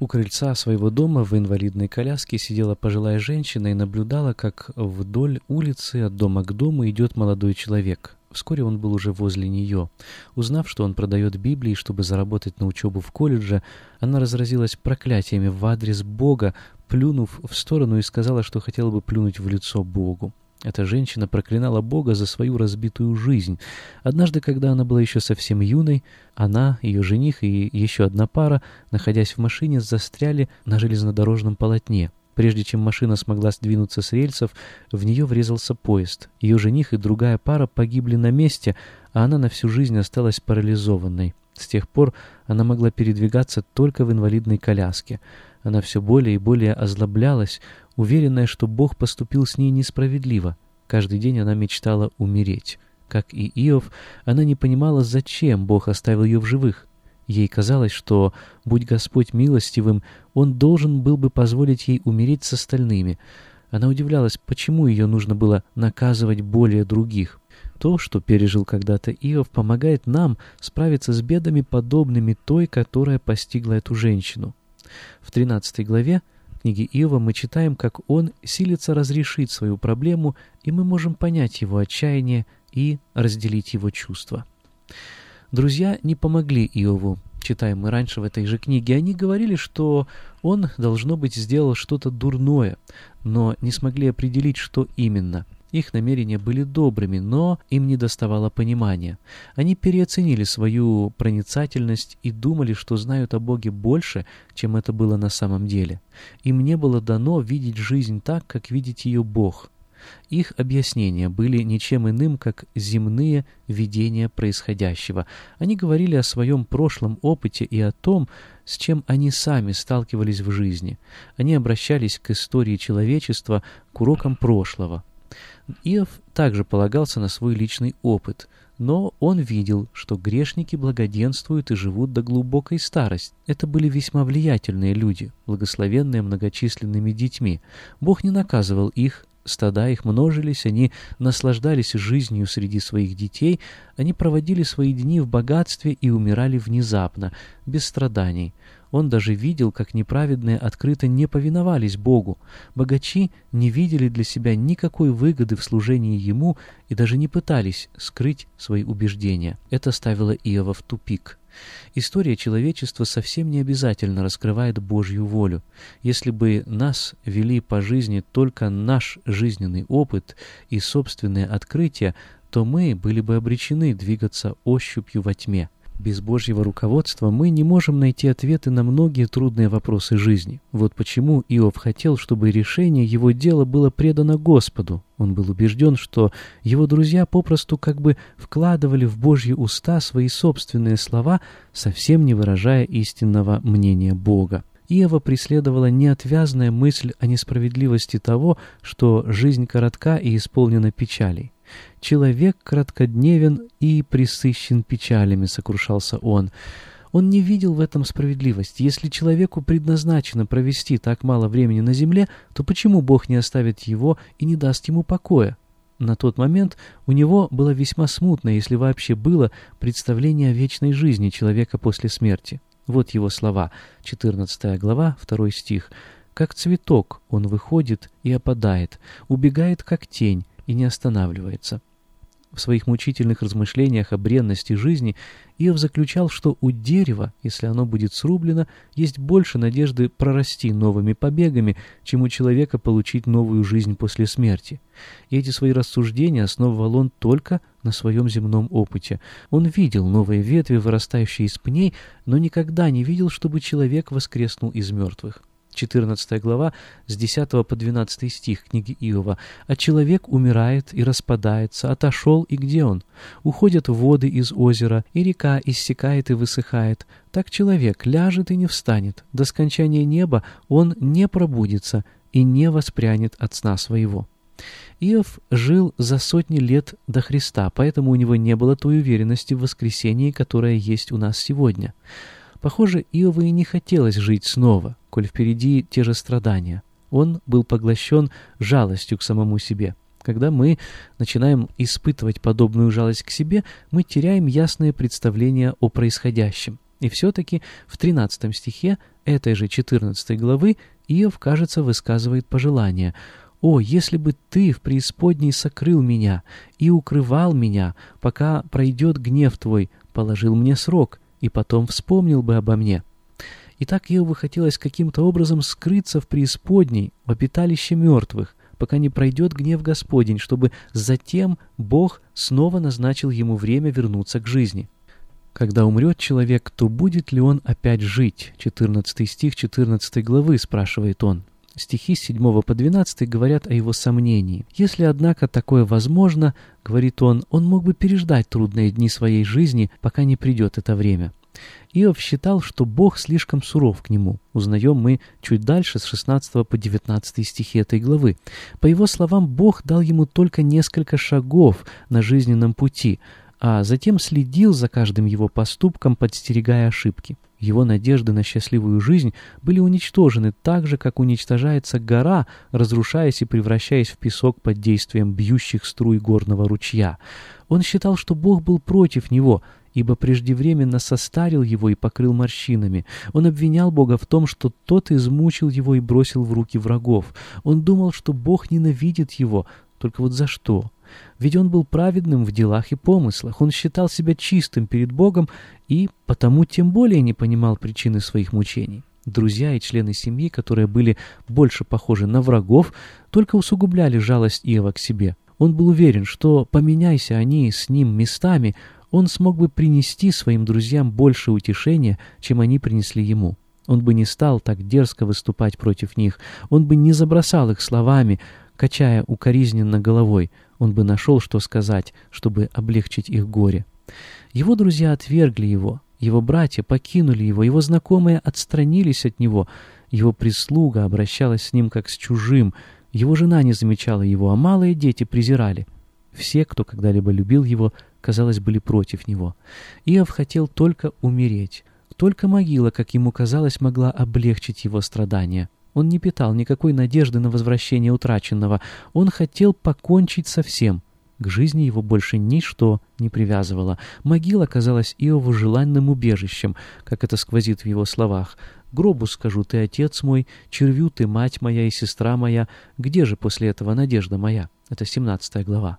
У крыльца своего дома в инвалидной коляске сидела пожилая женщина и наблюдала, как вдоль улицы от дома к дому идет молодой человек. Вскоре он был уже возле нее. Узнав, что он продает Библии, чтобы заработать на учебу в колледже, она разразилась проклятиями в адрес Бога, плюнув в сторону и сказала, что хотела бы плюнуть в лицо Богу. Эта женщина проклинала Бога за свою разбитую жизнь. Однажды, когда она была еще совсем юной, она, ее жених и еще одна пара, находясь в машине, застряли на железнодорожном полотне. Прежде чем машина смогла сдвинуться с рельсов, в нее врезался поезд. Ее жених и другая пара погибли на месте, а она на всю жизнь осталась парализованной. С тех пор она могла передвигаться только в инвалидной коляске. Она все более и более озлоблялась, уверенная, что Бог поступил с ней несправедливо. Каждый день она мечтала умереть. Как и Иов, она не понимала, зачем Бог оставил ее в живых. Ей казалось, что, будь Господь милостивым, Он должен был бы позволить ей умереть с остальными. Она удивлялась, почему ее нужно было наказывать более других. То, что пережил когда-то Иов, помогает нам справиться с бедами, подобными той, которая постигла эту женщину. В 13 главе книги Иова мы читаем, как он силится разрешить свою проблему, и мы можем понять его отчаяние и разделить его чувства. Друзья не помогли Иову, читаем мы раньше в этой же книге. Они говорили, что он, должно быть, сделал что-то дурное, но не смогли определить, что именно – их намерения были добрыми, но им не доставало понимания. Они переоценили свою проницательность и думали, что знают о Боге больше, чем это было на самом деле. Им не было дано видеть жизнь так, как видит ее Бог. Их объяснения были ничем иным, как земные видения происходящего. Они говорили о своем прошлом опыте и о том, с чем они сами сталкивались в жизни. Они обращались к истории человечества, к урокам прошлого. Иов также полагался на свой личный опыт, но он видел, что грешники благоденствуют и живут до глубокой старости. Это были весьма влиятельные люди, благословенные многочисленными детьми. Бог не наказывал их, стада их множились, они наслаждались жизнью среди своих детей, они проводили свои дни в богатстве и умирали внезапно, без страданий. Он даже видел, как неправедные открыто не повиновались Богу. Богачи не видели для себя никакой выгоды в служении Ему и даже не пытались скрыть свои убеждения. Это ставило Иова в тупик. История человечества совсем не обязательно раскрывает Божью волю. Если бы нас вели по жизни только наш жизненный опыт и собственные открытия, то мы были бы обречены двигаться ощупью во тьме. Без Божьего руководства мы не можем найти ответы на многие трудные вопросы жизни. Вот почему Иов хотел, чтобы решение его дела было предано Господу. Он был убежден, что его друзья попросту как бы вкладывали в Божьи уста свои собственные слова, совсем не выражая истинного мнения Бога. Иова преследовала неотвязная мысль о несправедливости того, что жизнь коротка и исполнена печалей. «Человек краткодневен и присыщен печалями», — сокрушался он. Он не видел в этом справедливости. Если человеку предназначено провести так мало времени на земле, то почему Бог не оставит его и не даст ему покоя? На тот момент у него было весьма смутное, если вообще было, представление о вечной жизни человека после смерти. Вот его слова, 14 глава, 2 стих. Как цветок он выходит и опадает, убегает как тень и не останавливается. В своих мучительных размышлениях о бренности жизни Иов заключал, что у дерева, если оно будет срублено, есть больше надежды прорасти новыми побегами, чем у человека получить новую жизнь после смерти. И эти свои рассуждения основывал он только на своем земном опыте. Он видел новые ветви, вырастающие из пней, но никогда не видел, чтобы человек воскреснул из мертвых. 14 глава, с 10 по 12 стих книги Иова. «А человек умирает и распадается, отошел, и где он? Уходят воды из озера, и река иссякает и высыхает. Так человек ляжет и не встанет. До скончания неба он не пробудится и не воспрянет от сна своего». Иов жил за сотни лет до Христа, поэтому у него не было той уверенности в воскресении, которая есть у нас сегодня. Похоже, Иову и не хотелось жить снова, коль впереди те же страдания. Он был поглощен жалостью к самому себе. Когда мы начинаем испытывать подобную жалость к себе, мы теряем ясное представление о происходящем. И все-таки в 13 стихе этой же 14 главы Иов, кажется, высказывает пожелание «О, если бы ты в преисподней сокрыл меня и укрывал меня, пока пройдет гнев твой, положил мне срок, и потом вспомнил бы обо мне. И так Иову хотелось каким-то образом скрыться в преисподней, в обиталище мертвых, пока не пройдет гнев Господень, чтобы затем Бог снова назначил ему время вернуться к жизни. Когда умрет человек, то будет ли он опять жить? 14 стих 14 главы, спрашивает он. Стихи с 7 по 12 говорят о его сомнении. Если, однако, такое возможно, говорит он, он мог бы переждать трудные дни своей жизни, пока не придет это время. Иов считал, что Бог слишком суров к нему. Узнаем мы чуть дальше, с 16 по 19 стихи этой главы. По его словам, Бог дал ему только несколько шагов на жизненном пути, а затем следил за каждым его поступком, подстерегая ошибки. Его надежды на счастливую жизнь были уничтожены так же, как уничтожается гора, разрушаясь и превращаясь в песок под действием бьющих струй горного ручья. Он считал, что Бог был против него, ибо преждевременно состарил его и покрыл морщинами. Он обвинял Бога в том, что тот измучил его и бросил в руки врагов. Он думал, что Бог ненавидит его, только вот за что? Ведь он был праведным в делах и помыслах, он считал себя чистым перед Богом и потому тем более не понимал причины своих мучений. Друзья и члены семьи, которые были больше похожи на врагов, только усугубляли жалость Иова к себе. Он был уверен, что, поменяйся они с ним местами, он смог бы принести своим друзьям больше утешения, чем они принесли ему. Он бы не стал так дерзко выступать против них, он бы не забросал их словами, качая укоризненно головой, он бы нашел, что сказать, чтобы облегчить их горе. Его друзья отвергли его, его братья покинули его, его знакомые отстранились от него, его прислуга обращалась с ним как с чужим, его жена не замечала его, а малые дети презирали. Все, кто когда-либо любил его, казалось, были против него. Иов хотел только умереть. Только могила, как ему казалось, могла облегчить его страдания. Он не питал никакой надежды на возвращение утраченного. Он хотел покончить со всем. К жизни его больше ничто не привязывало. Могила казалась Иову желанным убежищем, как это сквозит в его словах. «Гробу скажу, ты отец мой, червю ты мать моя и сестра моя. Где же после этого надежда моя?» Это 17 глава.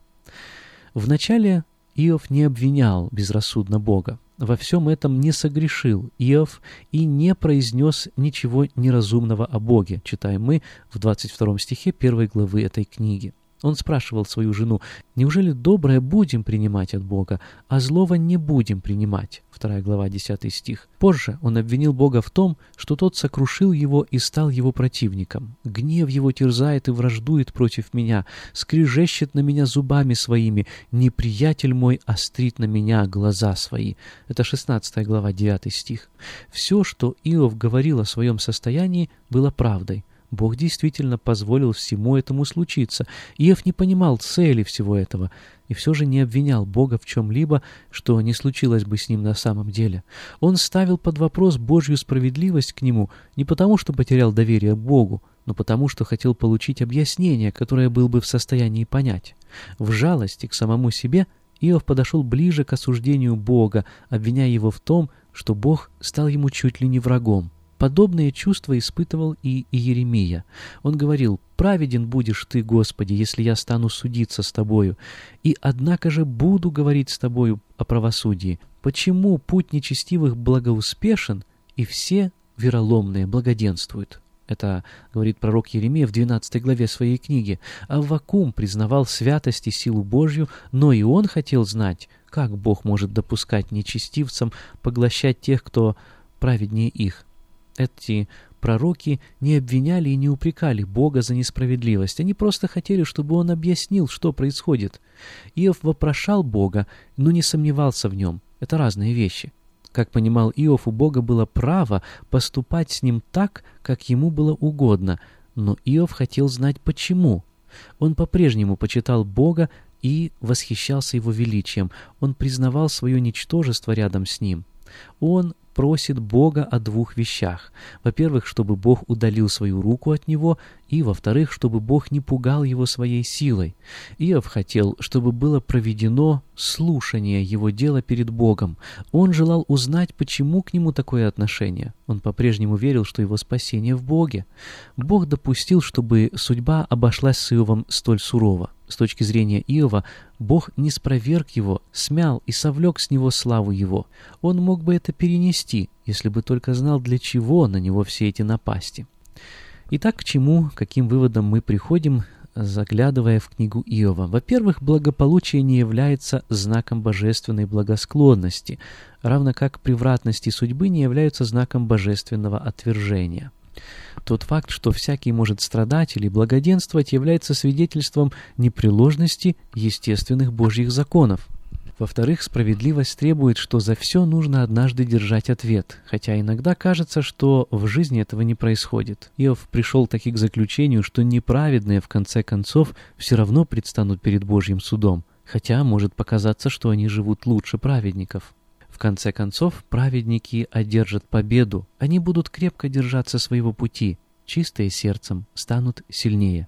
Вначале Иов не обвинял безрассудно Бога во всем этом не согрешил Иов и не произнес ничего неразумного о Боге, читаем мы в 22 стихе первой главы этой книги. Он спрашивал свою жену, «Неужели доброе будем принимать от Бога, а злого не будем принимать?» Вторая глава, 10 стих. Позже он обвинил Бога в том, что тот сокрушил его и стал его противником. «Гнев его терзает и враждует против меня, скрежещет на меня зубами своими, неприятель мой острит на меня глаза свои». Это 16 глава, 9 стих. Все, что Иов говорил о своем состоянии, было правдой. Бог действительно позволил всему этому случиться. Иов не понимал цели всего этого и все же не обвинял Бога в чем-либо, что не случилось бы с ним на самом деле. Он ставил под вопрос Божью справедливость к нему не потому, что потерял доверие Богу, но потому, что хотел получить объяснение, которое был бы в состоянии понять. В жалости к самому себе Иов подошел ближе к осуждению Бога, обвиняя его в том, что Бог стал ему чуть ли не врагом. Подобные чувства испытывал и Иеремия. Он говорил, «Праведен будешь ты, Господи, если я стану судиться с Тобою, и однако же буду говорить с Тобою о правосудии. Почему путь нечестивых благоуспешен, и все вероломные благоденствуют?» Это говорит пророк Еремия в 12 главе своей книги. Аввакум признавал святость и силу Божью, но и он хотел знать, как Бог может допускать нечестивцам поглощать тех, кто праведнее их. Эти пророки не обвиняли и не упрекали Бога за несправедливость. Они просто хотели, чтобы Он объяснил, что происходит. Иов вопрошал Бога, но не сомневался в Нем. Это разные вещи. Как понимал Иов, у Бога было право поступать с ним так, как ему было угодно, но Иов хотел знать почему. Он по-прежнему почитал Бога и восхищался его величием. Он признавал свое ничтожество рядом с ним. Он просит Бога о двух вещах. Во-первых, чтобы Бог удалил свою руку от него, и, во-вторых, чтобы Бог не пугал его своей силой. Иов хотел, чтобы было проведено слушание его дела перед Богом. Он желал узнать, почему к нему такое отношение. Он по-прежнему верил, что его спасение в Боге. Бог допустил, чтобы судьба обошлась с Иовом столь сурово. С точки зрения Иова, Бог не спроверг его, смял и совлек с него славу его. Он мог бы это перенести, если бы только знал, для чего на него все эти напасти. Итак, к чему, каким выводом мы приходим, заглядывая в книгу Иова? Во-первых, благополучие не является знаком божественной благосклонности, равно как превратности судьбы не являются знаком божественного отвержения. Тот факт, что всякий может страдать или благоденствовать, является свидетельством непреложности естественных Божьих законов. Во-вторых, справедливость требует, что за все нужно однажды держать ответ, хотя иногда кажется, что в жизни этого не происходит. Иов пришел таки к заключению, что неправедные в конце концов все равно предстанут перед Божьим судом, хотя может показаться, что они живут лучше праведников. Конце концов, праведники одержат победу, они будут крепко держаться своего пути, чистые сердцем станут сильнее.